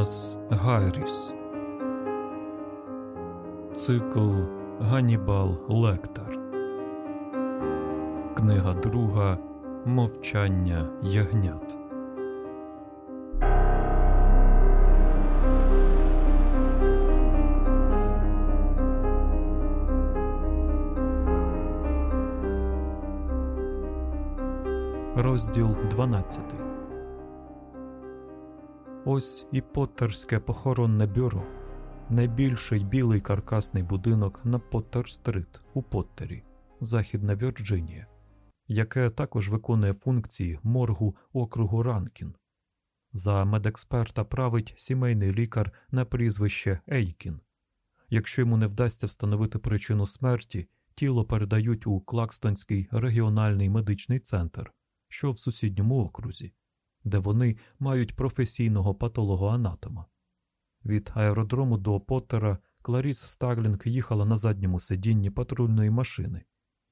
Томас Гайріс. Цикл Ганібал Лектор. Книга друга Мовчання ягнят. Розділ 12 Ось і Поттерське похоронне бюро, найбільший білий каркасний будинок на Поттер-стрит у Поттері, Західна Вірджинія, яке також виконує функції моргу округу Ранкін. За медексперта править сімейний лікар на прізвище Ейкін. Якщо йому не вдасться встановити причину смерті, тіло передають у Клакстонський регіональний медичний центр, що в сусідньому окрузі де вони мають професійного патологоанатома. Від аеродрому до Поттера Кларіс Старлінг їхала на задньому сидінні патрульної машини,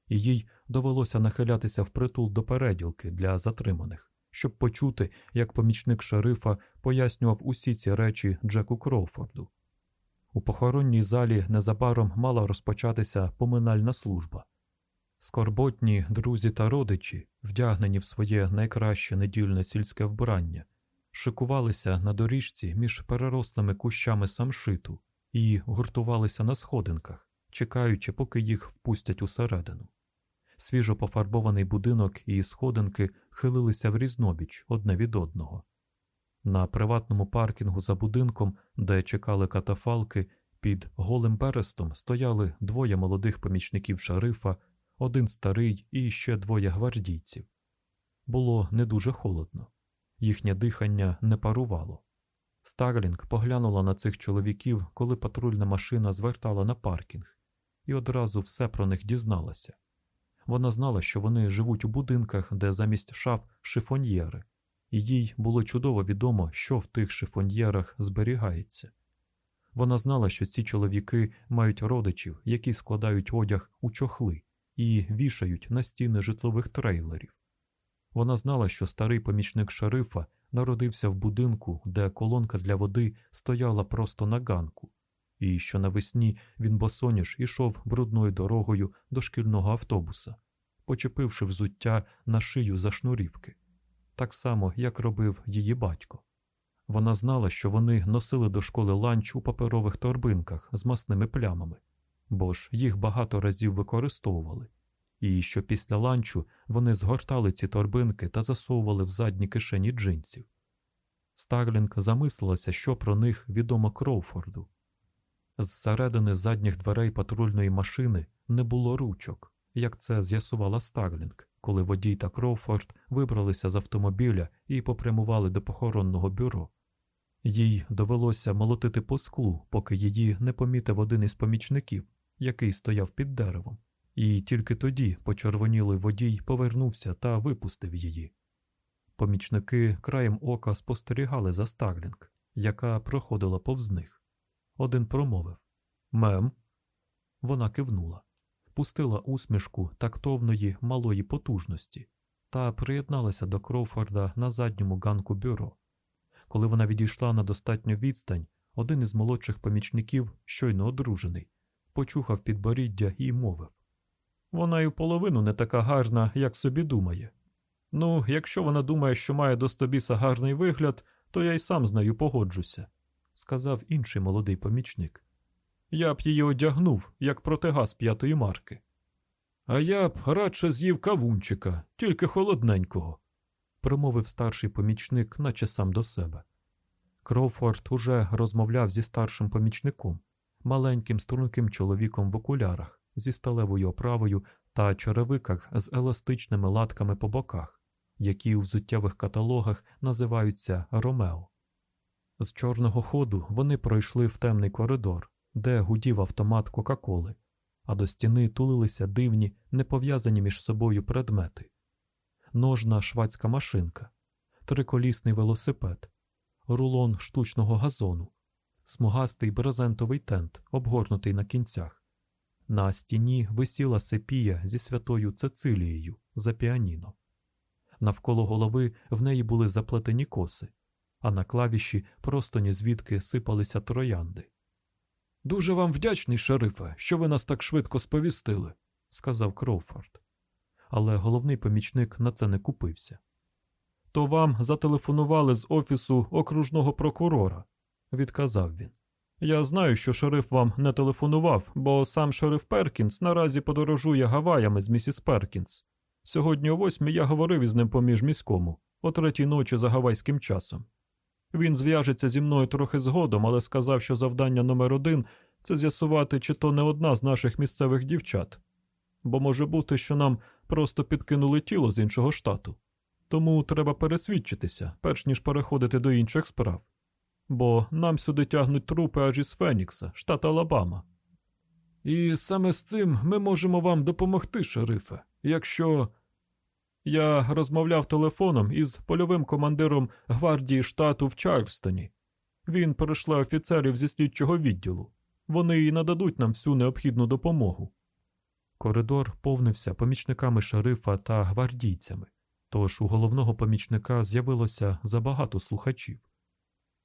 і їй довелося нахилятися впритул до переділки для затриманих, щоб почути, як помічник шерифа пояснював усі ці речі Джеку Кроуфорду. У похоронній залі незабаром мала розпочатися поминальна служба. Скорботні друзі та родичі, вдягнені в своє найкраще недільне сільське вбрання, шикувалися на доріжці між перерослими кущами самшиту і гуртувалися на сходинках, чекаючи, поки їх впустять усередину. Свіжо пофарбований будинок і сходинки хилилися в різнобіч одне від одного. На приватному паркінгу за будинком, де чекали катафалки, під голим берестом стояли двоє молодих помічників шарифа один старий і ще двоє гвардійців. Було не дуже холодно, їхнє дихання не парувало. Старлінг поглянула на цих чоловіків, коли патрульна машина звертала на паркінг, і одразу все про них дізналася. Вона знала, що вони живуть у будинках, де замість шаф шифоньєри, і їй було чудово відомо, що в тих шифоньєрах зберігається. Вона знала, що ці чоловіки мають родичів, які складають одяг у чохли, і вішають на стіни житлових трейлерів. Вона знала, що старий помічник шерифа народився в будинку, де колонка для води стояла просто на ганку, і що навесні він босоніж ішов брудною дорогою до шкільного автобуса, почепивши взуття на шию за шнурівки, так само, як робив її батько. Вона знала, що вони носили до школи ланч у паперових торбинках з масними плямами, бо ж їх багато разів використовували, і що після ланчу вони згортали ці торбинки та засовували в задні кишені джинсів. Старлінг замислилася, що про них відомо Кроуфорду. Зсередини задніх дверей патрульної машини не було ручок, як це з'ясувала Старлінг, коли водій та Кроуфорд вибралися з автомобіля і попрямували до похоронного бюро. Їй довелося молотити по склу, поки її не помітив один із помічників, який стояв під деревом, і тільки тоді почервонілий водій повернувся та випустив її. Помічники краєм ока спостерігали за Старлінг, яка проходила повз них. Один промовив Мем. Вона кивнула, пустила усмішку тактовної малої потужності та приєдналася до Кроуфорда на задньому ганку бюро. Коли вона відійшла на достатню відстань, один із молодших помічників, щойно одружений, почухав підборіддя і мовив Вона й половину не така гарна, як собі думає. Ну, якщо вона думає, що має до стобіса гарний вигляд, то я й сам з нею погоджуся, сказав інший молодий помічник. Я б її одягнув, як протигаз п'ятої марки. А я б радше з'їв кавунчика, тільки холодненького, промовив старший помічник, наче сам до себе. Кроуфорд уже розмовляв зі старшим помічником, маленьким струнким чоловіком в окулярах зі сталевою оправою та черевиках з еластичними латками по боках, які у взуттєвих каталогах називаються Ромео. З чорного ходу вони пройшли в темний коридор, де гудів автомат Кока-Коли, а до стіни тулилися дивні, непов'язані між собою предмети ножна швадська машинка, триколісний велосипед, рулон штучного газону, смугастий брезентовий тент, обгорнутий на кінцях. На стіні висіла сепія зі святою Цецилією за піаніно. Навколо голови в неї були заплетені коси, а на клавіші просто ні звідки сипалися троянди. Дуже вам вдячний, шерифе, що ви нас так швидко сповістили, сказав Кроуфорд. Але головний помічник на це не купився. То вам зателефонували з офісу окружного прокурора, відказав він. Я знаю, що шериф вам не телефонував, бо сам шериф Перкінс наразі подорожує Гаваями з місіс Перкінс. Сьогодні о восьмій я говорив із ним поміж міському, о третій ночі за гавайським часом. Він зв'яжеться зі мною трохи згодом, але сказав, що завдання номер один це з'ясувати, чи то не одна з наших місцевих дівчат. Бо може бути, що нам просто підкинули тіло з іншого штату. Тому треба пересвідчитися, перш ніж переходити до інших справ. Бо нам сюди тягнуть трупи аж із Фенікса, штат Алабама. І саме з цим ми можемо вам допомогти, шерифе, якщо. Я розмовляв телефоном із польовим командиром гвардії штату в Чарльстоні. Він перейшли офіцерів зі слідчого відділу. Вони і нададуть нам всю необхідну допомогу. Коридор повнився помічниками шерифа та гвардійцями, тож у головного помічника з'явилося забагато слухачів.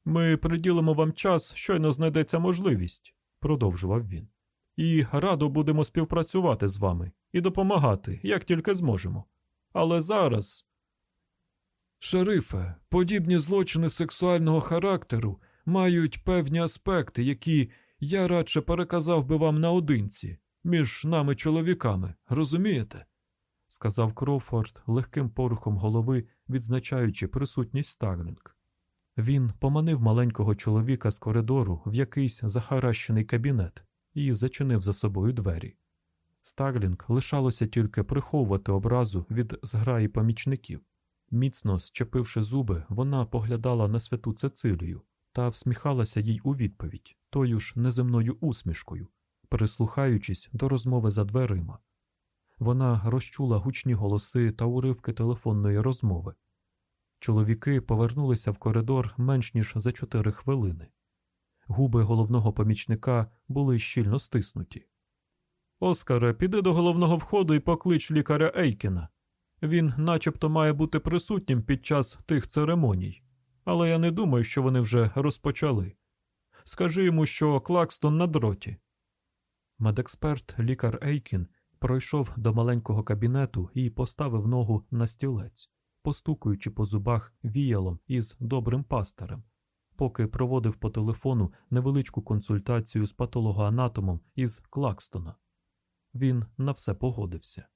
Ми приділимо вам час, щойно знайдеться можливість, продовжував він. І радо будемо співпрацювати з вами і допомагати, як тільки зможемо. Але зараз. Шерифе, подібні злочини сексуального характеру мають певні аспекти, які я радше переказав би вам наодинці, між нами чоловіками, розумієте? сказав Кроуфорд легким порухом голови, відзначаючи присутність Старлінг. Він поманив маленького чоловіка з коридору в якийсь захаращений кабінет і зачинив за собою двері. Старлінг лишалося тільки приховувати образу від зграї помічників. Міцно зчепивши зуби, вона поглядала на святу Цецилію та всміхалася їй у відповідь тою ж неземною усмішкою, прислухаючись до розмови за дверима. Вона розчула гучні голоси та уривки телефонної розмови. Чоловіки повернулися в коридор менш ніж за чотири хвилини. Губи головного помічника були щільно стиснуті. Оскаре, піди до головного входу і поклич лікаря Ейкена. Він начебто має бути присутнім під час тих церемоній, але я не думаю, що вони вже розпочали. Скажи йому, що Клакстон на дроті. Медексперт лікар Ейкін пройшов до маленького кабінету і поставив ногу на стілець, постукуючи по зубах віялом із добрим пастарем, поки проводив по телефону невеличку консультацію з патологоанатомом із Клакстона. Він на все погодився.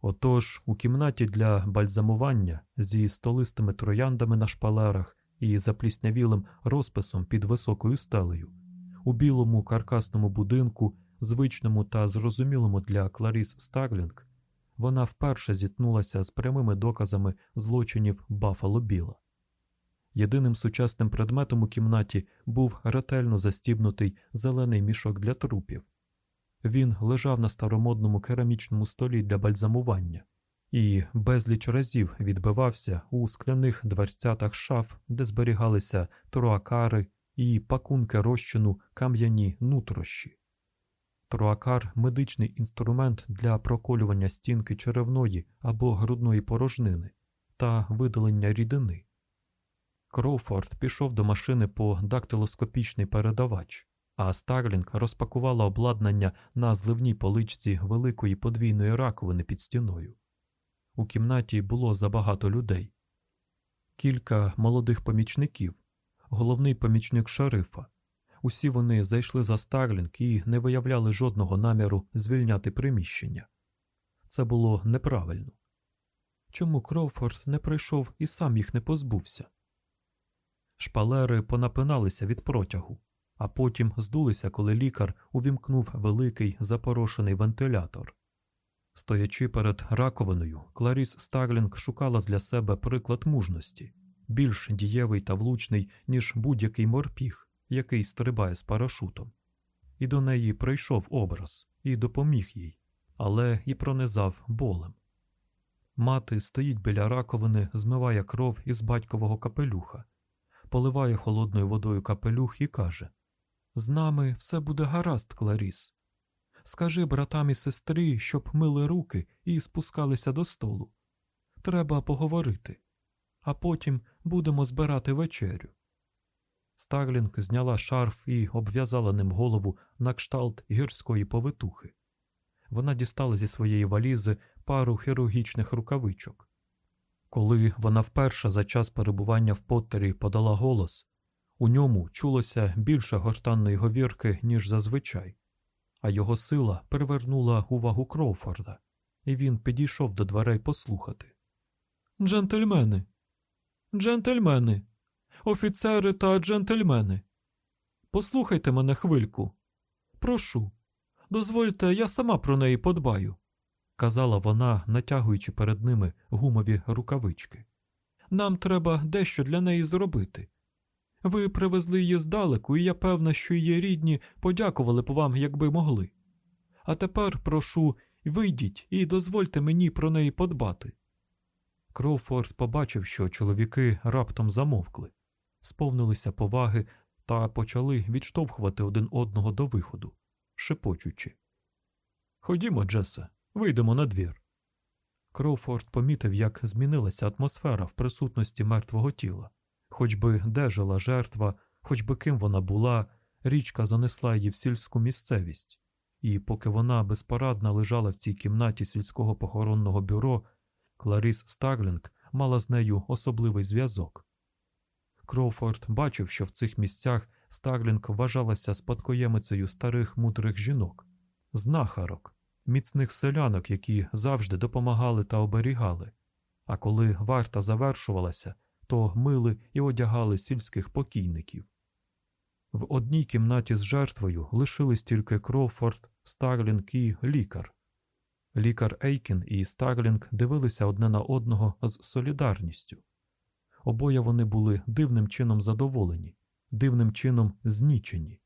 Отож, у кімнаті для бальзамування зі столистими трояндами на шпалерах і запліснявілим розписом під високою стелею, у білому каркасному будинку, звичному та зрозумілому для Кларіс Старлінг, вона вперше зіткнулася з прямими доказами злочинів Баффало Біла. Єдиним сучасним предметом у кімнаті був ретельно застібнутий зелений мішок для трупів. Він лежав на старомодному керамічному столі для бальзамування і безліч разів відбивався у скляних дверцятах шаф, де зберігалися троакари і пакунки розчину кам'яні нутрощі. Троакар медичний інструмент для проколювання стінки черевної або грудної порожнини та видалення рідини. Кроуфорд пішов до машини по дактилоскопічний передавач а Старлінг розпакувала обладнання на зливній поличці великої подвійної раковини під стіною. У кімнаті було забагато людей, кілька молодих помічників, головний помічник шерифа. Усі вони зайшли за Старлінг і не виявляли жодного наміру звільняти приміщення. Це було неправильно. Чому Кроуфорд не прийшов і сам їх не позбувся? Шпалери понапиналися від протягу а потім здулися, коли лікар увімкнув великий запорошений вентилятор. Стоячи перед раковиною, Кларіс Старлінг шукала для себе приклад мужності, більш дієвий та влучний, ніж будь-який морпіг, який стрибає з парашутом. І до неї прийшов образ і допоміг їй, але і пронизав болем. Мати стоїть біля раковини, змиває кров із батькового капелюха, поливає холодною водою капелюх і каже з нами все буде гаразд, Кларіс. Скажи братам і сестрі, щоб мили руки і спускалися до столу. Треба поговорити. а потім будемо збирати вечерю. Старлінг зняла шарф і обв'язала ним голову на кшталт гірської повитухи. Вона дістала зі своєї валізи пару хірургічних рукавичок. Коли вона вперше за час перебування в Поттері подала голос, у ньому чулося більше гортанної говірки, ніж зазвичай, а його сила привернула увагу Кроуфорда, і він підійшов до дверей послухати. Джентльмени, джентльмени, офіцери та джентльмени. Послухайте мене хвильку. Прошу, дозвольте, я сама про неї подбаю, казала вона, натягуючи перед ними гумові рукавички. Нам треба дещо для неї зробити. Ви привезли її здалеку, і я певна, що її рідні подякували б вам, якби могли. А тепер прошу, вийдіть і дозвольте мені про неї подбати. Кроуфорд побачив, що чоловіки раптом замовкли, сповнилися поваги та почали відштовхувати один одного до виходу, шепочучи. Ходімо, Джесе, вийдемо на двір. Кроуфорд помітив, як змінилася атмосфера в присутності мертвого тіла. Хоч би де жила жертва, хоч би ким вона була, річка занесла її в сільську місцевість, і поки вона безпорадна лежала в цій кімнаті сільського похоронного бюро, Кларіс Старлінг мала з нею особливий зв'язок. Кроуфорд бачив, що в цих місцях Старлінг вважалася спадкоємицею старих мудрих жінок, знахарок, міцних селянок, які завжди допомагали та оберігали. А коли варта завершувалася, то мили і одягали сільських покійників. В одній кімнаті з жертвою лишились тільки Кроуфорд, Старлінг і лікар. Лікар Ейкін і Старлінг дивилися одне на одного з солідарністю. Обоє вони були дивним чином задоволені, дивним чином знічені.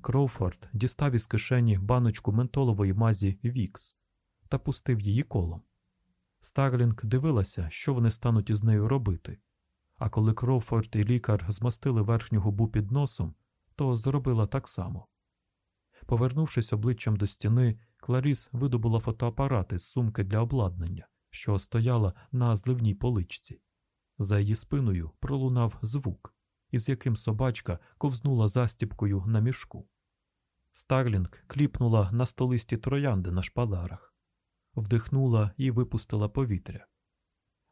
Кроуфорд дістав із кишені баночку ментолової мазі Вікс та пустив її колом. Старлінг дивилася, що вони стануть із нею робити. А коли Кроуфорд і лікар змастили верхню губу під носом, то зробила так само. Повернувшись обличчям до стіни, Кларіс видобула фотоапарати з сумки для обладнання, що стояла на зливній поличці. За її спиною пролунав звук, із яким собачка ковзнула застібкою на мішку. Старлінг кліпнула на столисті троянди на шпалерах, вдихнула і випустила повітря.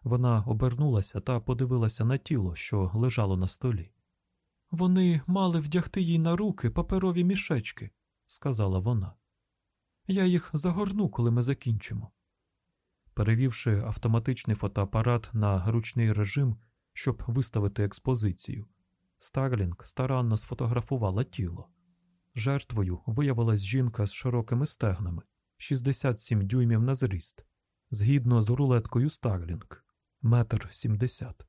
Вона обернулася та подивилася на тіло, що лежало на столі. Вони мали вдягти їй на руки паперові мішечки, сказала вона. Я їх загорну, коли ми закінчимо. Перевівши автоматичний фотоапарат на ручний режим, щоб виставити експозицію, Старлінг старанно сфотографувала тіло. Жертвою виявилась жінка з широкими стегнами, 67 дюймів на зріст, згідно з рулеткою Старлінг, метр сімдесят.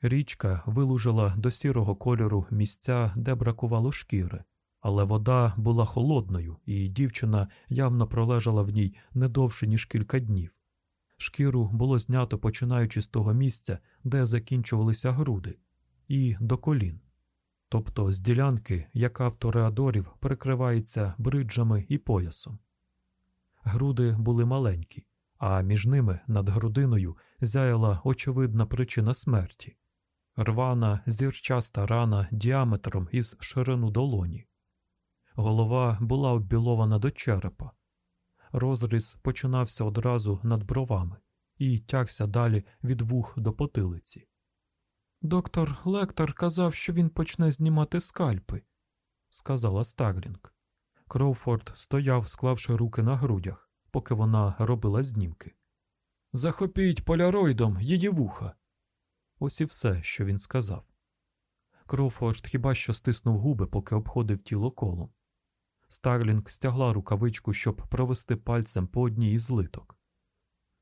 Річка вилужила до сірого кольору місця, де бракувало шкіри, але вода була холодною, і дівчина явно пролежала в ній не довше, ніж кілька днів. Шкіру було знято починаючи з того місця, де закінчувалися груди, і до колін, тобто з ділянки, яка в тореадорів прикривається бриджами і поясом. Груди були маленькі, а між ними над грудиною зяяла очевидна причина смерті рвана зірчаста рана діаметром із ширину долоні. Голова була оббілована до черепа. Розріз починався одразу над бровами і тягся далі від вух до потилиці. Доктор Лектор казав, що він почне знімати скальпи, сказала Старлінг. Кроуфорд стояв, склавши руки на грудях, поки вона робила знімки. Захопіть поляроїдом її вуха. Ось і все, що він сказав. Кроуфорд хіба що стиснув губи, поки обходив тіло колом. Старлінг стягла рукавичку, щоб провести пальцем по одній із литок.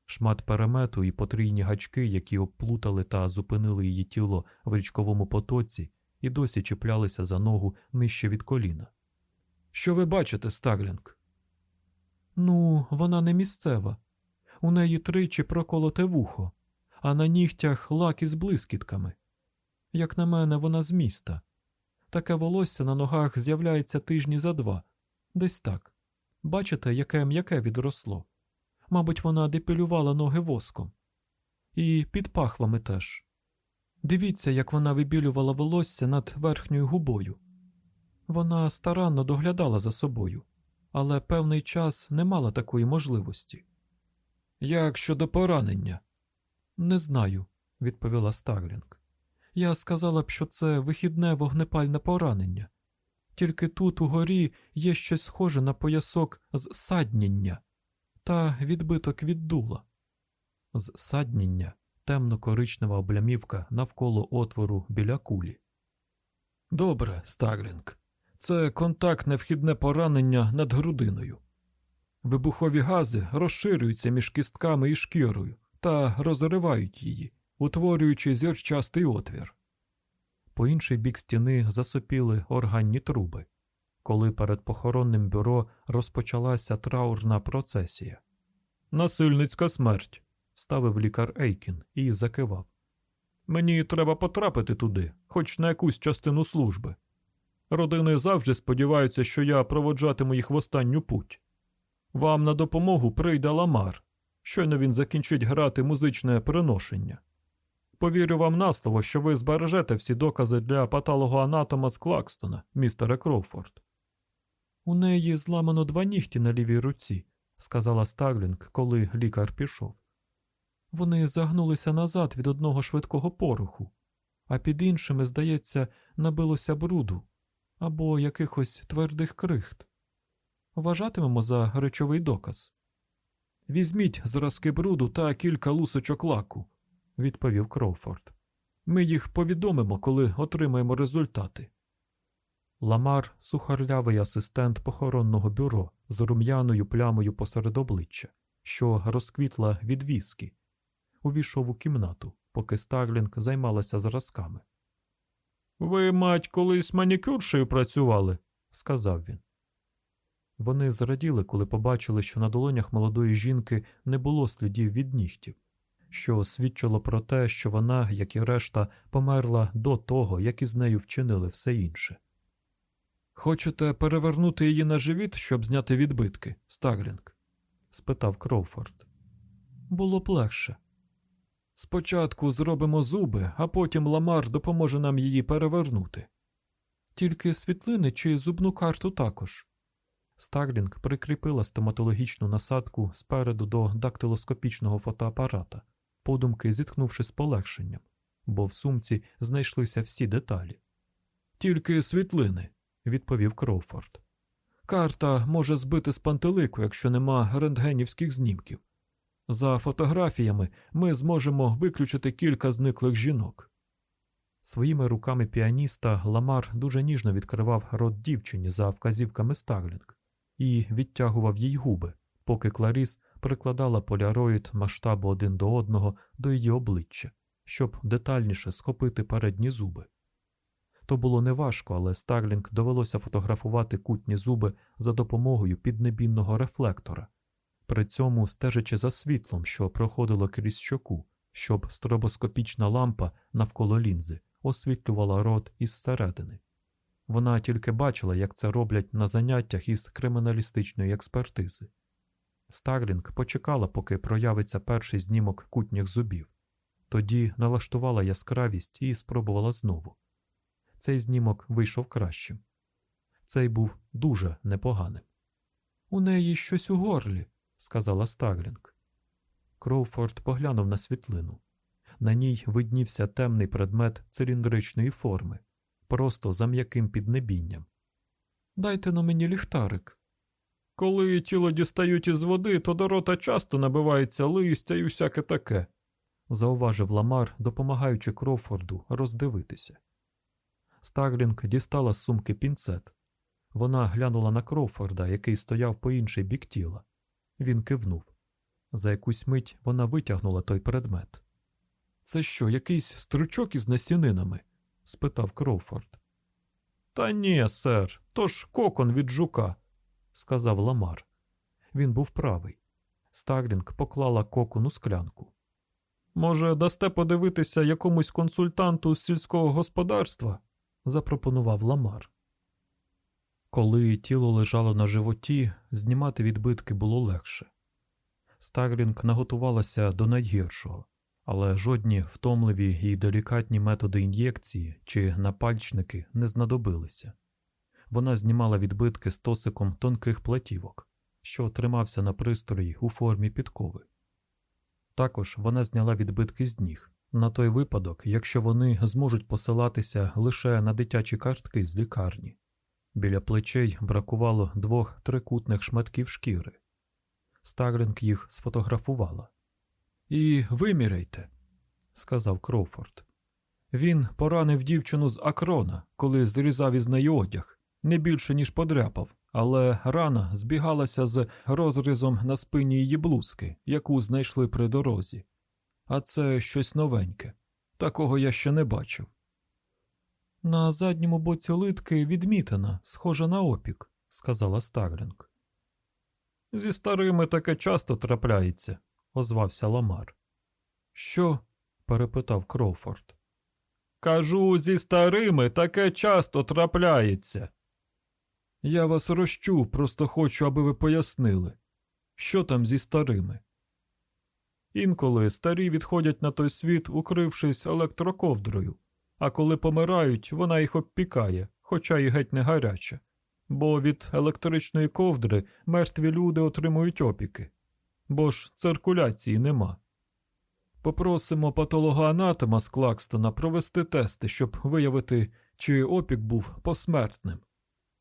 Шмат перемету і потрійні гачки, які обплутали та зупинили її тіло в річковому потоці, і досі чіплялися за ногу нижче від коліна. Що ви бачите, Старлінг? Ну, вона не місцева. У неї тричі проколоте вухо, а на нігтях лак із блискітками. Як на мене, вона з міста. Таке волосся на ногах з'являється тижні за два, десь так. Бачите, яке м'яке відросло. Мабуть, вона депілювала ноги воском. І під пахвами теж. Дивіться, як вона вибілювала волосся над верхньою губою. Вона старанно доглядала за собою, але певний час не мала такої можливості. Як щодо поранення? Не знаю, відповіла Старлінг. Я сказала б, що це вихідне вогнепальне поранення. Тільки тут угорі є щось схоже на поясок з та відбиток від дула. З садніння темно-коричнева облямівка навколо отвору біля кулі. Добре, Старлінг. Це контактне вхідне поранення над грудиною. Вибухові гази розширюються між кістками і шкірою та розривають її, утворюючи зірчастий отвір. По інший бік стіни засопіли органні труби, коли перед похоронним бюро розпочалася траурна процесія. Насильницька смерть, вставив лікар Ейкін і закивав. Мені треба потрапити туди, хоч на якусь частину служби. Родини завжди сподіваються, що я проводжатиму їх в останню путь. Вам на допомогу прийде Ламар. Щойно він закінчить грати музичне приношення. Повірю вам на слово, що ви збережете всі докази для патологоанатома з Клакстона, містере Кроуфорд. У неї зламано два нігті на лівій руці, сказала Старлінг, коли лікар пішов. Вони загнулися назад від одного швидкого пороху, а під іншими, здається, набилося бруду або якихось твердих крихт. Вважатимемо за речовий доказ. Візьміть зразки бруду та кілька лусочок лаку, відповів Кроуфорд. Ми їх повідомимо, коли отримаємо результати. Ламар сухарлявий асистент похоронного бюро з рум'яною плямою посеред обличчя, що розквітла від віскі, увійшов у кімнату, поки Старлінг займалася зразками. Ви, мать, колись манікюршею працювали, сказав він. Вони зраділи, коли побачили, що на долонях молодої жінки не було слідів від нігтів, що свідчило про те, що вона, як і решта, померла до того, як із нею вчинили все інше. Хочете перевернути її на живіт, щоб зняти відбитки, Старлінг? спитав Кроуфорд. Було б легше. Спочатку зробимо зуби, а потім Ламар допоможе нам її перевернути. Тільки світлини чи зубну карту також. Старлінг прикріпила стоматологічну насадку спереду до дактилоскопічного фотоапарата, подумки зітхнувши з полегшенням, бо в сумці знайшлися всі деталі. Тільки світлини, відповів Кроуфорд. Карта може збити з пантелику, якщо нема рентгенівських знімків. За фотографіями ми зможемо виключити кілька зниклих жінок. Своїми руками піаніста Ламар дуже ніжно відкривав рот дівчині за вказівками Старлінг і відтягував їй губи, поки Кларіс прикладала поляроїд масштабу один до одного до її обличчя, щоб детальніше схопити передні зуби. То було неважко, але Старлінг довелося фотографувати кутні зуби за допомогою піднебінного рефлектора, при цьому стежачи за світлом, що проходило крізь щоку, щоб стробоскопічна лампа навколо лінзи освітлювала рот із середини. Вона тільки бачила, як це роблять на заняттях із криміналістичної експертизи. Старлінг почекала, поки проявиться перший знімок кутніх зубів, тоді налаштувала яскравість і спробувала знову. Цей знімок вийшов кращим. Цей був дуже непоганим. У неї щось у горлі, сказала Старлінг. Кроуфорд поглянув на світлину. На ній виднівся темний предмет циліндричної форми, просто за м'яким піднебінням. Дайте-но мені ліхтарик. Коли тіло дістають із води, то до рота часто набивається листя і всяке таке, зауважив Ламар, допомагаючи Кроуфорду роздивитися. Старлінг дістала з сумки пінцет. Вона глянула на Кроуфорда, який стояв по інший бік тіла. Він кивнув. За якусь мить вона витягнула той предмет. Це що, якийсь стручок із насінинами? спитав Кроуфорд. Та ні, сер, то ж кокон від жука, сказав Ламар. Він був правий. Старлінг поклала кокон у склянку. Може, дасте подивитися якомусь консультанту з сільського господарства? запропонував Ламар. Коли тіло лежало на животі, знімати відбитки було легше. Старлінг наготувалася до найгіршого, але жодні втомливі і делікатні методи ін'єкції чи напальчники не знадобилися. Вона знімала відбитки стосиком тонких платівок, що тримався на пристрої у формі підкови. Також вона зняла відбитки з ніг на той випадок, якщо вони зможуть посилатися лише на дитячі картки з лікарні. Біля плечей бракувало двох трикутних шматків шкіри. Старлінг їх сфотографувала. І виміряйте, сказав Кроуфорд. Він поранив дівчину з акрона, коли зрізав із неї одяг, не більше, ніж подряпав, але рана збігалася з розрізом на спині її блузки, яку знайшли при дорозі. А це щось новеньке. Такого я ще не бачив. На задньому боці литки відмітина, схожа на опік, сказала Старлінг. Зі старими таке часто трапляється, озвався Ламар. Що? перепитав Кроуфорд. Кажу, зі старими таке часто трапляється. Я вас розчув, просто хочу, аби ви пояснили, що там зі старими. Інколи старі відходять на той світ, укрившись електроковдрою, а коли помирають, вона їх обпікає, хоча й геть не гаряча, бо від електричної ковдри мертві люди отримують опіки, бо ж циркуляції нема. Попросимо патологоанатома з Клакстона провести тести, щоб виявити, чи опік був посмертним,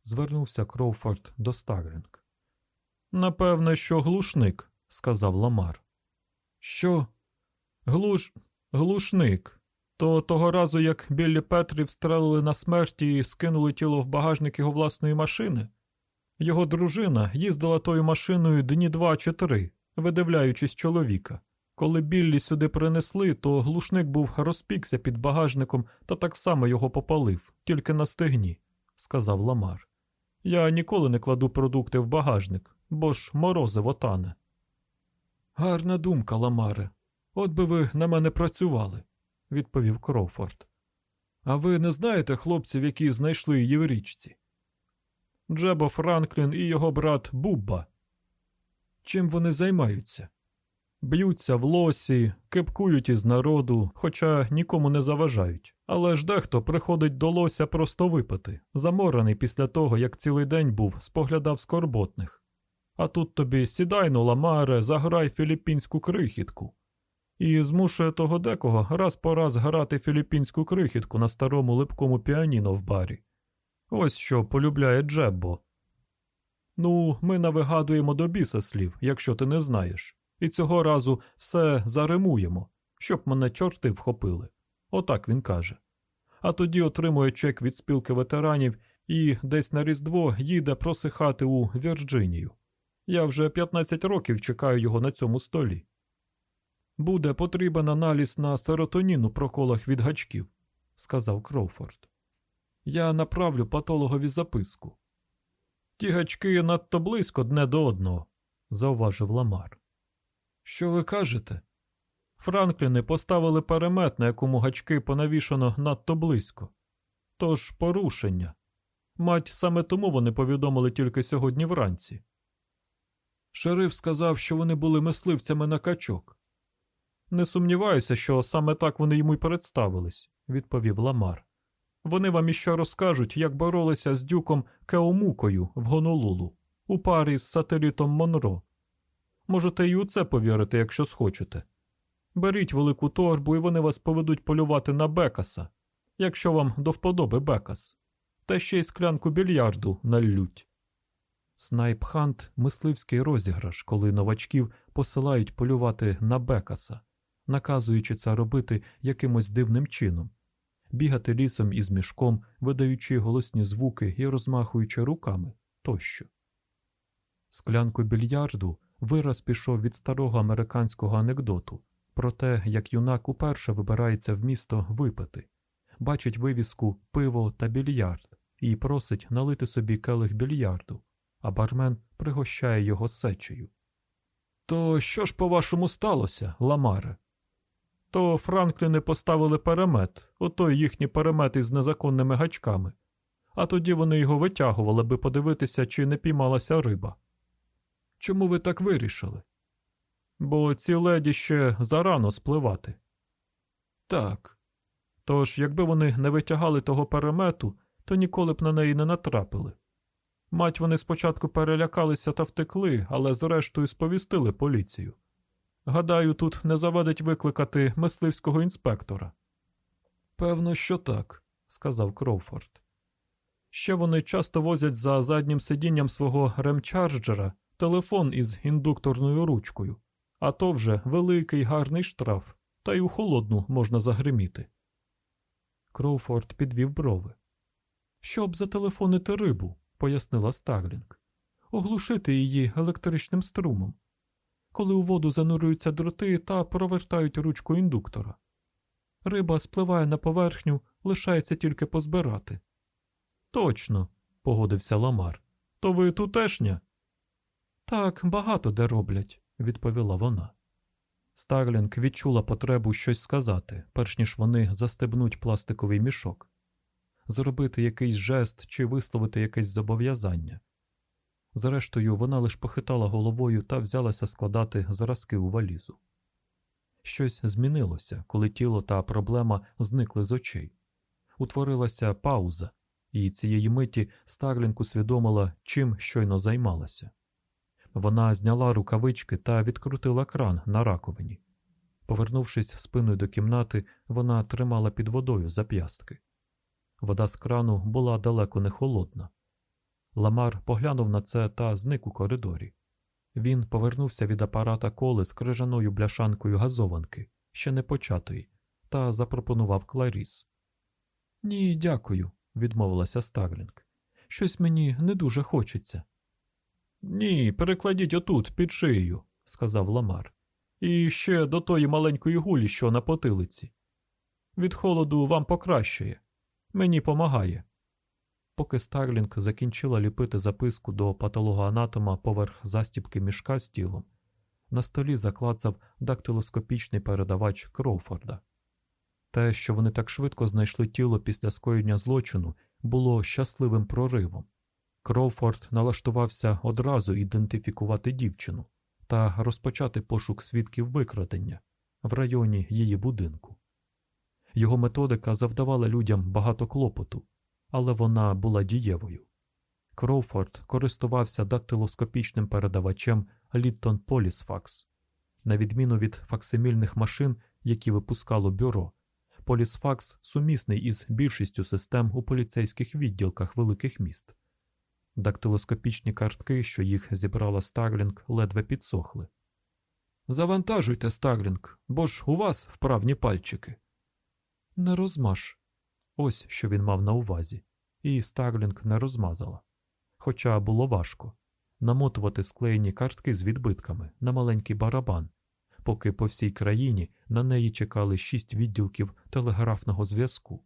звернувся Кроуфорд до Старлінг. Напевне, що глушник, сказав Ламар. Що? Глуш... глушник. То того разу, як Біллі Петрів стрелили на смерті і скинули тіло в багажник його власної машини, його дружина їздила тою машиною дні два чи три, видивляючись чоловіка. Коли Біллі сюди принесли, то глушник був розпікся під багажником та так само його попалив, тільки на стегні, сказав Ламар. Я ніколи не кладу продукти в багажник, бо ж морозиво тане. Гарна думка, Ламаре. От би ви на мене працювали, відповів Кроуфорд. А ви не знаєте хлопців, які знайшли її в річці? Джебо Франклін і його брат Бубба. Чим вони займаються? Б'ються в лосі, кепкують із народу, хоча нікому не заважають. Але ж дехто приходить до лося просто випити, заморений після того, як цілий день був, споглядав скорботних. А тут тобі сідай ну, ламаре, заграй філіппінську крихітку. І змушує того декого раз по раз грати філіппінську крихітку на старому липкому піаніно в барі. Ось що полюбляє Джеббо. Ну, ми навигадуємо до біса слів, якщо ти не знаєш, і цього разу все заримуємо, щоб мене чорти вхопили. Отак він каже. А тоді отримує чек від спілки ветеранів і десь на Різдво їде просихати у Вірджинію. Я вже 15 років чекаю його на цьому столі. Буде потрібен аналіз на серотонін у проколах від гачків, сказав Кроуфорд. Я направлю патологові записку. Ті гачки надто близько дне до одного, зауважив Ламар. Що ви кажете? Франкліни поставили перемет, на якому гачки понавішано надто близько. Тож порушення. Мать, саме тому вони повідомили тільки сьогодні вранці. Шериф сказав, що вони були мисливцями на качок. Не сумніваюся, що саме так вони йому й представились, відповів Ламар. Вони вам іще розкажуть, як боролися з дюком Кеомукою в Гонолулу у парі з сателітом Монро. Можете й у це повірити, якщо схочете. Беріть велику торбу, і вони вас поведуть полювати на Бекаса, якщо вам до вподоби Бекас, та ще й склянку більярду наллють. Снайпхант мисливський розіграш, коли новачків посилають полювати на Бекаса, наказуючи це робити якимось дивним чином, бігати лісом із мішком, видаючи голосні звуки і розмахуючи руками тощо. Склянку більярду вираз пішов від старого американського анекдоту про те, як юнак уперше вибирається в місто випити, бачить вивіску пиво та більярд і просить налити собі келих більярду а бармен пригощає його сечею. То що ж, по-вашому, сталося, Ламаре? То Франкліни поставили перемет, отой їхній перемет із незаконними гачками, а тоді вони його витягували, би подивитися, чи не піймалася риба. Чому ви так вирішили? Бо ці леді ще зарано спливати, Так. Тож, якби вони не витягали того перемету, то ніколи б на неї не натрапили. Мать вони спочатку перелякалися та втекли, але зрештою сповістили поліцію. Гадаю, тут не завадить викликати мисливського інспектора. Певно, що так, сказав Кроуфорд. Ще вони часто возять за заднім сидінням свого ремчарджера телефон із індукторною ручкою, а то вже великий гарний штраф, та й у холодну можна загриміти. Кроуфорд підвів брови. Щоб зателефонити рибу, пояснила Старлінг, оглушити її електричним струмом, коли у воду занурюються дроти та провертають ручку індуктора. Риба спливає на поверхню, лишається тільки позбирати. Точно, погодився Ламар. То ви тутешня? Так, багато де роблять, відповіла вона. Старлінг відчула потребу щось сказати, перш ніж вони застебнуть пластиковий мішок, зробити якийсь жест чи висловити якесь зобов'язання. Зрештою, вона лише похитала головою та взялася складати зразки у валізу. Щось змінилося, коли тіло та проблема зникли з очей. Утворилася пауза, і цієї миті Старлінг усвідомила, чим щойно займалася. Вона зняла рукавички та відкрутила кран на раковині. Повернувшись спиною до кімнати, вона тримала під водою зап'ястки. Вода з крану була далеко не холодна. Ламар поглянув на це та зник у коридорі. Він повернувся від апарата коли з крижаною бляшанкою газованки, ще не початої, та запропонував Кларіс. Ні, дякую, відмовилася Старлінг. Щось мені не дуже хочеться. Ні, перекладіть отут, під шиєю, сказав Ламар. І ще до тої маленької гулі, що на потилиці. Від холоду вам покращає. Мені помагає. Поки Старлінг закінчила ліпити записку до патологоанатома поверх застібки мішка з тілом, на столі заклацав дактилоскопічний передавач Кроуфорда. Те, що вони так швидко знайшли тіло після скоєння злочину, було щасливим проривом. Кроуфорд налаштувався одразу ідентифікувати дівчину та розпочати пошук свідків викрадення в районі її будинку. Його методика завдавала людям багато клопоту, але вона була дієвою. Кроуфорд користувався дактилоскопічним передавачем Літтон Полісфакс. На відміну від факсимільних машин, які випускало бюро, Полісфакс сумісний із більшістю систем у поліцейських відділках великих міст. Дактилоскопічні картки, що їх зібрала Старлінг, ледве підсохли. Завантажуйте, Старлінг, бо ж у вас вправні пальчики. Не розмаж. Ось що він мав на увазі, і Старлінг не розмазала. Хоча було важко намотувати склеєні картки з відбитками на маленький барабан, поки по всій країні на неї чекали шість відділків телеграфного зв'язку.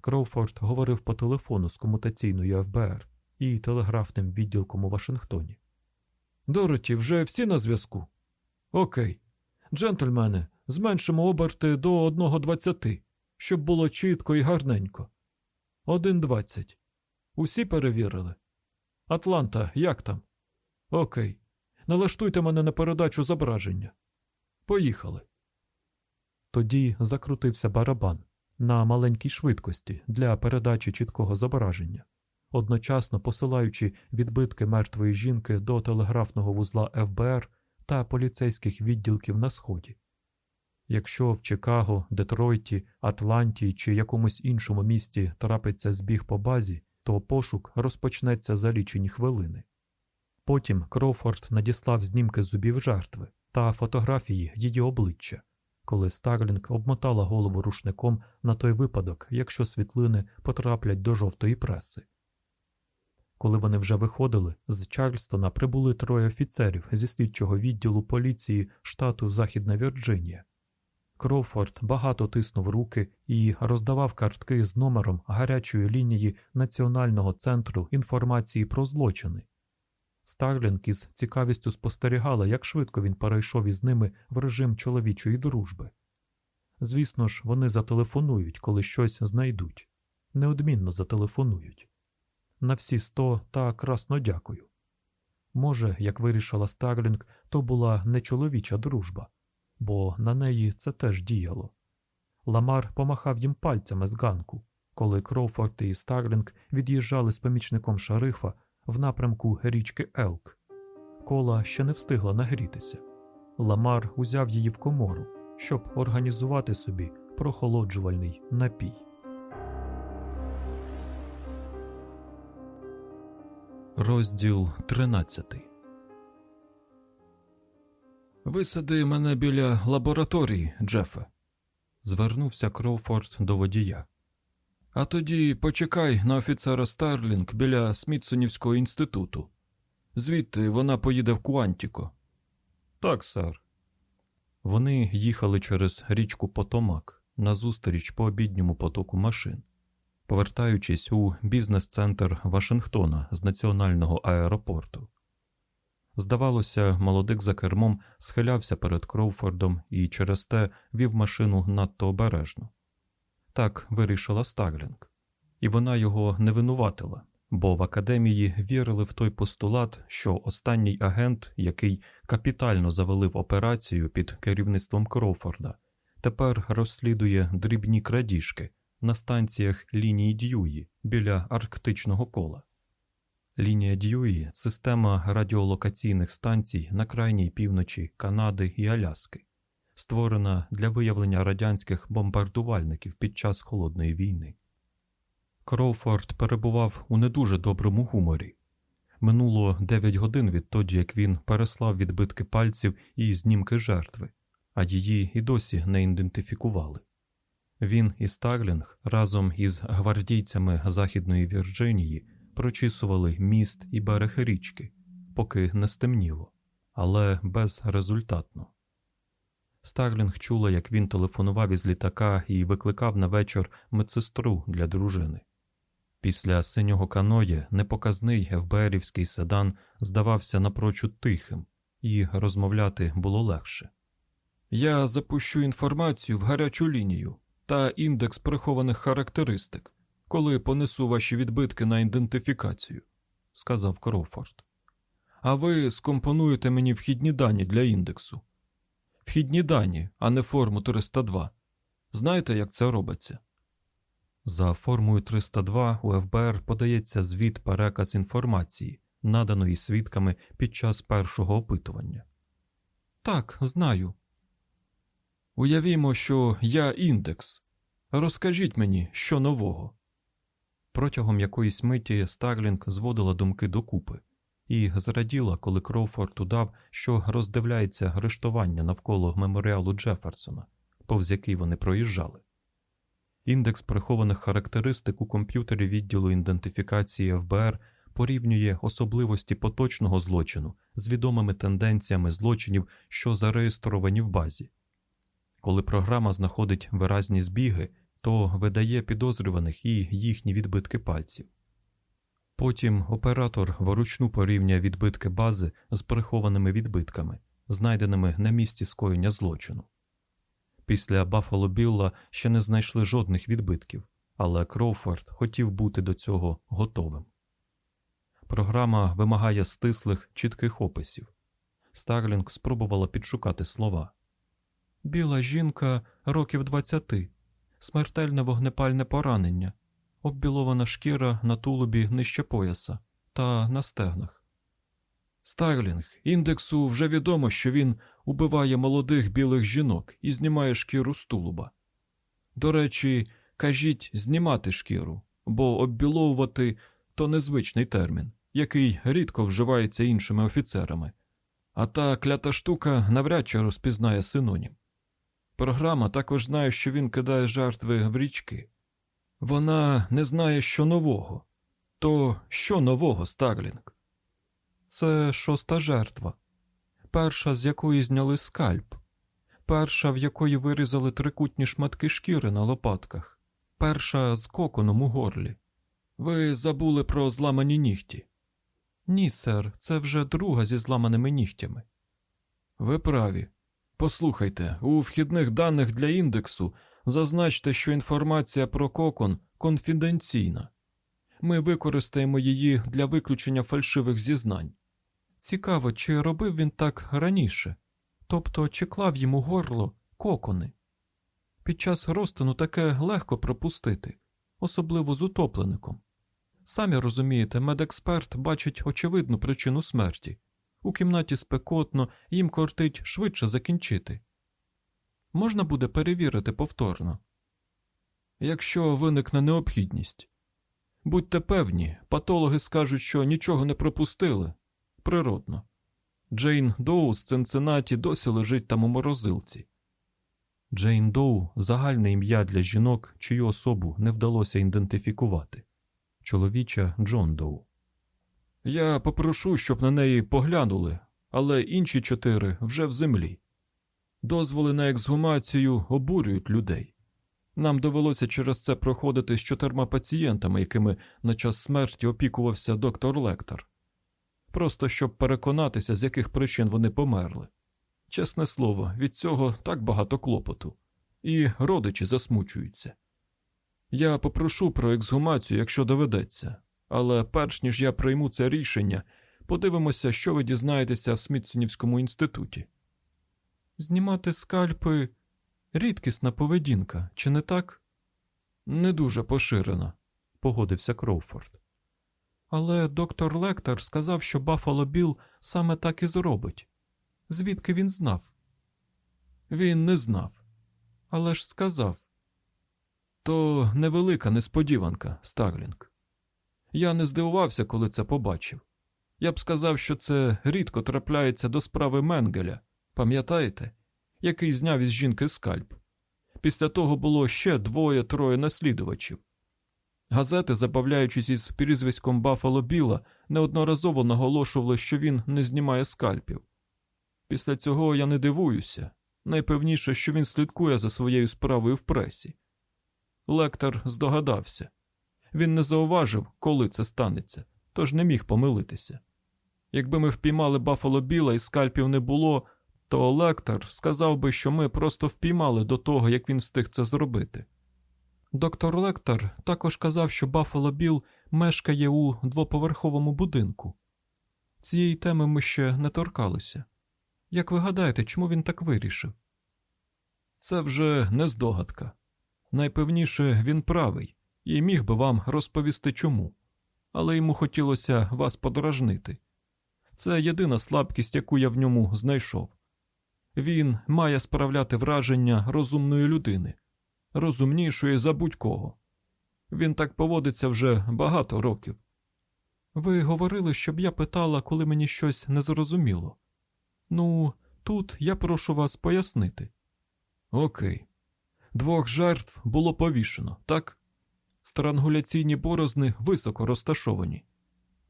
Кроуфорд говорив по телефону з комутаційною ФБР і телеграфним відділком у Вашингтоні. Дороті, вже всі на зв'язку? Окей. Джентльмени, зменшимо оберти до 1.20, щоб було чітко і гарненько. 1.20. Усі перевірили. Атланта, як там? Окей. Налаштуйте мене на передачу зображення. Поїхали. Тоді закрутився барабан на маленькій швидкості для передачі чіткого зображення, одночасно посилаючи відбитки мертвої жінки до телеграфного вузла ФБР та поліцейських відділків на сході. Якщо в Чикаго, Детройті, Атланті чи якомусь іншому місті трапиться збіг по базі, то пошук розпочнеться за лічені хвилини. Потім Кроуфорд надіслав знімки зубів жертви та фотографії її обличчя, коли Старлінг обмотала голову рушником на той випадок, якщо світлини потраплять до жовтої преси. Коли вони вже виходили, з Чарльстона прибули троє офіцерів зі слідчого відділу поліції штату Західна Вірджинія. Кроуфорд багато тиснув руки і роздавав картки з номером гарячої лінії Національного центру інформації про злочини. Старлінг із цікавістю спостерігала, як швидко він перейшов із ними в режим чоловічої дружби. Звісно ж, вони зателефонують, коли щось знайдуть, неодмінно зателефонують. На всі сто та красно дякую. Може, як вирішила Старлінг, то була не чоловіча дружба, бо на неї це теж діяло. Ламар помахав їм пальцями з ганку, коли Кроуфорд і Старлінг від'їжджали з помічником шарифа в напрямку річки Елк. Кола ще не встигла нагрітися. Ламар узяв її в комору, щоб організувати собі прохолоджувальний напій. Розділ 13 Висади мене біля лабораторії, Джефе, звернувся Кроуфорд до водія. А тоді почекай на офіцера Старлінг біля Смітсонівського інституту. Звідти вона поїде в Куантіко. Так, сер. Вони їхали через річку Потомак назустріч по обідньому потоку машин, повертаючись у бізнес-центр Вашингтона з національного аеропорту. Здавалося, молодик за кермом схилявся перед Кроуфордом і через те вів машину надто обережно. Так вирішила Старлінг, і вона його не винуватила, бо в академії вірили в той постулат, що останній агент, який капітально завалив операцію під керівництвом Кроуфорда, тепер розслідує дрібні крадіжки на станціях лінії Д'Юї біля арктичного кола. Лінія Д'Юї – система радіолокаційних станцій на крайній півночі Канади і Аляски, створена для виявлення радянських бомбардувальників під час холодної війни. Кроуфорд перебував у не дуже доброму гуморі. Минуло 9 годин відтоді, як він переслав відбитки пальців і знімки жертви, а її і досі не ідентифікували. Він і Старлінг разом із гвардійцями Західної Вірджинії прочісували міст і берег річки, поки не стемніло, але безрезультатно. Старлінг чула, як він телефонував із літака і викликав на вечір медсестру для дружини. Після синього каноє непоказний ФБРівський седан здавався напрочуд тихим, і розмовляти було легше. Я запущу інформацію в гарячу лінію та індекс прихованих характеристик, коли понесу ваші відбитки на ідентифікацію, сказав Кроуфорд. А ви скомпонуєте мені вхідні дані для індексу. Вхідні дані, а не форму 302. Знаєте, як це робиться? За формою 302 у ФБР подається звіт переказ інформації, наданої свідками під час першого опитування. Так, знаю. Уявімо, що я індекс. Розкажіть мені, що нового. Протягом якоїсь миті Старлінг зводила думки докупи і зраділа, коли Кроуфорд удав, що роздивляється арештування навколо меморіалу Джеферсона, повз який вони проїжджали. Індекс прихованих характеристик у комп'ютері відділу ідентифікації ФБР порівнює особливості поточного злочину з відомими тенденціями злочинів, що зареєстровані в базі. Коли програма знаходить виразні збіги, то видає підозрюваних і їхні відбитки пальців. Потім оператор воручну порівнює відбитки бази з прихованими відбитками, знайденими на місці скоєння злочину. Після Баффало Білла ще не знайшли жодних відбитків, але Кроуфорд хотів бути до цього готовим. Програма вимагає стислих, чітких описів. Старлінг спробувала підшукати слова. Біла жінка років двадцяти, смертельне вогнепальне поранення, оббілована шкіра на тулубі нижче пояса та на стегнах. Старлінг, індексу вже відомо, що він убиває молодих білих жінок і знімає шкіру з тулуба. До речі, кажіть знімати шкіру, бо оббіловувати то незвичний термін, який рідко вживається іншими офіцерами, а та клята штука навряд чи розпізнає синонім. Програма також знає, що він кидає жертви в річки. Вона не знає, що нового. То що нового, Старлінг? Це шоста жертва, перша, з якої зняли скальп, перша, в якої вирізали трикутні шматки шкіри на лопатках, перша з коконом у горлі. Ви забули про зламані нігті? Ні, сер, це вже друга зі зламаними нігтями. Ви праві. Послухайте, у вхідних даних для індексу зазначте, що інформація про кокон конфіденційна. Ми використаємо її для виключення фальшивих зізнань. Цікаво, чи робив він так раніше, тобто чи клав йому горло кокони. Під час розтину таке легко пропустити, особливо з утоплеником. Самі розумієте, медексперт бачить очевидну причину смерті. У кімнаті спекотно, їм кортить швидше закінчити. Можна буде перевірити повторно. Якщо виникне необхідність. Будьте певні, патологи скажуть, що нічого не пропустили. Природно. Джейн Доу з Цинциннаті досі лежить там у морозилці. Джейн Доу загальне ім'я для жінок, чию особу не вдалося ідентифікувати. Чоловіча Джон Доу. Я попрошу, щоб на неї поглянули, але інші чотири вже в землі. Дозволи на ексгумацію обурюють людей. Нам довелося через це проходити з чотирма пацієнтами, якими на час смерті опікувався доктор Лектор. Просто щоб переконатися, з яких причин вони померли. Чесне слово, від цього так багато клопоту, і родичі засмучуються. Я попрошу про ексгумацію, якщо доведеться, але перш ніж я прийму це рішення, подивимося, що ви дізнаєтеся в Смітсонівському інституті. Знімати скальпи рідкісна поведінка, чи не так? Не дуже поширена, погодився Кроуфорд. Але доктор Лектор сказав, що Баффало Білл саме так і зробить. Звідки він знав? Він не знав, але ж сказав. То невелика несподіванка, Старлінг. Я не здивувався, коли це побачив. Я б сказав, що це рідко трапляється до справи Менгеля, пам'ятаєте, який зняв із жінки скальп. Після того було ще двоє-троє наслідувачів. Газети, забавляючись із прізвиськом Баффало Біла, неодноразово наголошували, що він не знімає скальпів. Після цього я не дивуюся. Найпевніше, що він слідкує за своєю справою в пресі. Лектор здогадався. Він не зауважив, коли це станеться, тож не міг помилитися. Якби ми впіймали Баффало Біла і скальпів не було, то лектор сказав би, що ми просто впіймали до того, як він встиг це зробити. Доктор Лектор також казав, що Баффало Біл мешкає у двоповерховому будинку. Цієї теми ми ще не торкалися. Як ви гадаєте, чому він так вирішив? Це вже не здогадка. Найпевніше, він правий і міг би вам розповісти чому, але йому хотілося вас подражнити. Це єдина слабкість, яку я в ньому знайшов. Він має справляти враження розумної людини, розумнішої за будь-кого. Він так поводиться вже багато років. Ви говорили, щоб я питала, коли мені щось не зрозуміло. Ну, тут я прошу вас пояснити. Окей. Двох жертв було повішено, так? Странгуляційні борозни високо розташовані.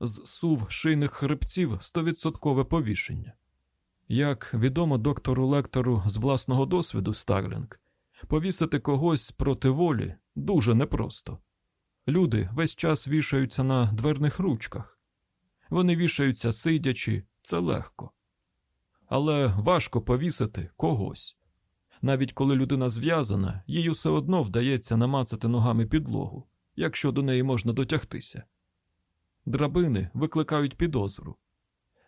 З сув шийних хребців стовідсоткове повішення. Як відомо доктору лектору з власного досвіду Старлінг, повісити когось проти волі дуже непросто. Люди весь час вішаються на дверних ручках. Вони вішаються сидячи, це легко. Але важко повісити когось. Навіть коли людина зв'язана, їй все одно вдається намацати ногами підлогу, якщо до неї можна дотягтися. Драбини викликають підозру.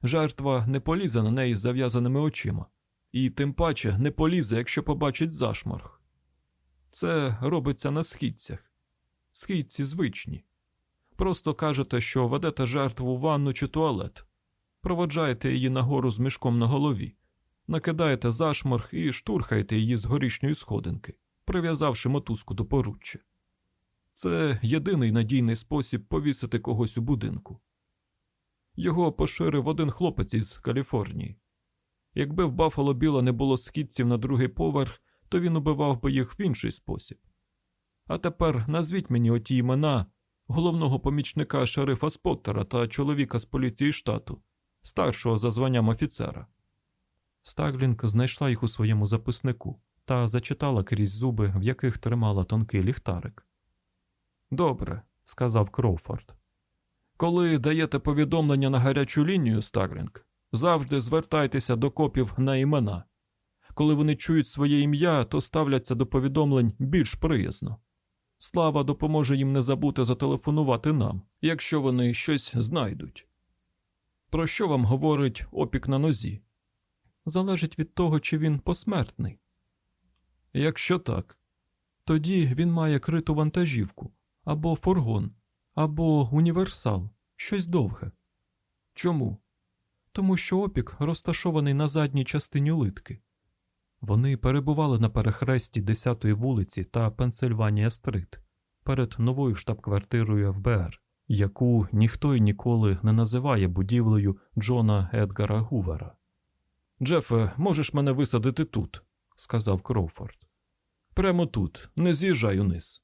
Жертва не полізе на неї з зав'язаними очима, і тим паче не полізе, якщо побачить зашморг. Це робиться на східцях. Східці звичні. Просто кажете, що ведете жертву в ванну чи туалет, проводжаєте її нагору з мішком на голові, накидаєте зашморг і штурхаєте її з горішньої сходинки, прив'язавши мотузку до поруччя. Це єдиний надійний спосіб повісити когось у будинку. Його поширив один хлопець із Каліфорнії. Якби в Баффало Біла не було східців на другий поверх, то він убивав би їх в інший спосіб. А тепер назвіть мені оті імена головного помічника шерифа Споттера та чоловіка з поліції штату, старшого за званням офіцера. Старлінг знайшла їх у своєму записнику та зачитала крізь зуби, в яких тримала тонкий ліхтарик. Добре, сказав Кроуфорд. Коли даєте повідомлення на гарячу лінію, Старлінг, завжди звертайтеся до копів на імена. Коли вони чують своє ім'я, то ставляться до повідомлень більш приязно. Слава допоможе їм не забути зателефонувати нам, якщо вони щось знайдуть. Про що вам говорить опік на нозі? Залежить від того, чи він посмертний. Якщо так, Тоді він має криту вантажівку, або фургон, або універсал, щось довге. Чому? Тому що опік розташований на задній частині литки. Вони перебували на перехресті 10-ї вулиці та Пенсильванія Стрит перед новою штаб-квартирою ФБР, яку ніхто й ніколи не називає будівлею Джона Едгара Гувера. Джефе, можеш мене висадити тут, сказав Кроуфорд. Прямо тут, не з'їжджай униз.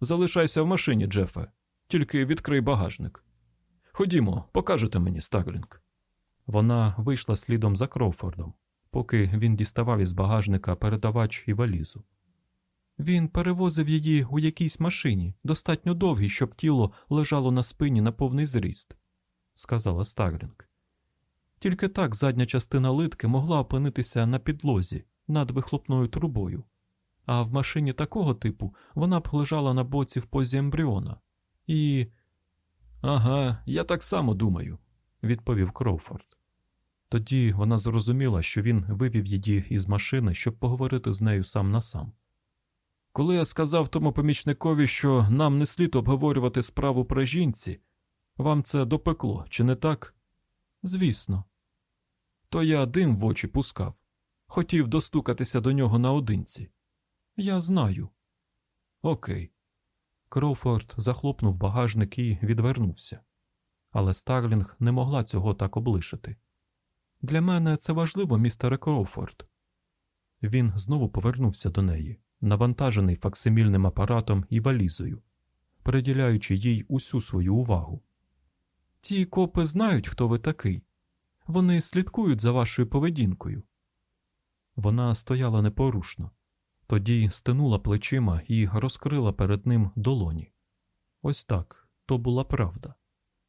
Залишайся в машині, Джефе, тільки відкрий багажник. Ходімо, покажете мені Стаглінг. Вона вийшла слідом за Кроуфордом, поки він діставав із багажника передавач і валізу. Він перевозив її у якійсь машині, достатньо довгій, щоб тіло лежало на спині на повний зріст, сказала Старлінг. Тільки так задня частина литки могла опинитися на підлозі над вихлопною трубою, а в машині такого типу вона б лежала на боці в позі ембріона. І. Ага, я так само думаю, відповів Кроуфорд. Тоді вона зрозуміла, що він вивів її із машини, щоб поговорити з нею сам на сам. Коли я сказав тому помічникові, що нам не слід обговорювати справу про жінці, вам це допекло, чи не так? Звісно. То я дим в очі пускав. Хотів достукатися до нього наодинці. Я знаю. Окей. Кроуфорд захлопнув багажник і відвернувся. Але Старлінг не могла цього так облишити. Для мене це важливо, містере Кроуфорд. Він знову повернувся до неї, навантажений факсимільним апаратом і валізою, приділяючи їй усю свою увагу. Ті копи знають, хто ви такий. Вони слідкують за вашою поведінкою. Вона стояла непорушно, тоді стинула плечима і розкрила перед ним долоні. Ось так то була правда.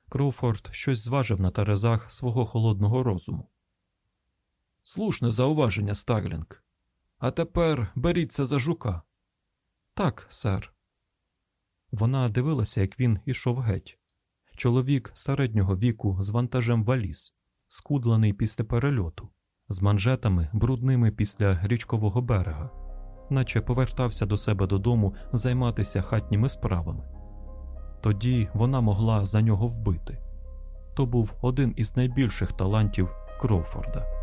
Кроуфорд щось зважив на терезах свого холодного розуму. Слушне зауваження, Старлінг. А тепер беріться за жука. Так, сер. Вона дивилася, як він ішов геть. Чоловік середнього віку з вантажем валіз, скудлений після перельоту, з манжетами, брудними після річкового берега, наче повертався до себе додому займатися хатніми справами. Тоді вона могла за нього вбити. То був один із найбільших талантів Кроуфорда.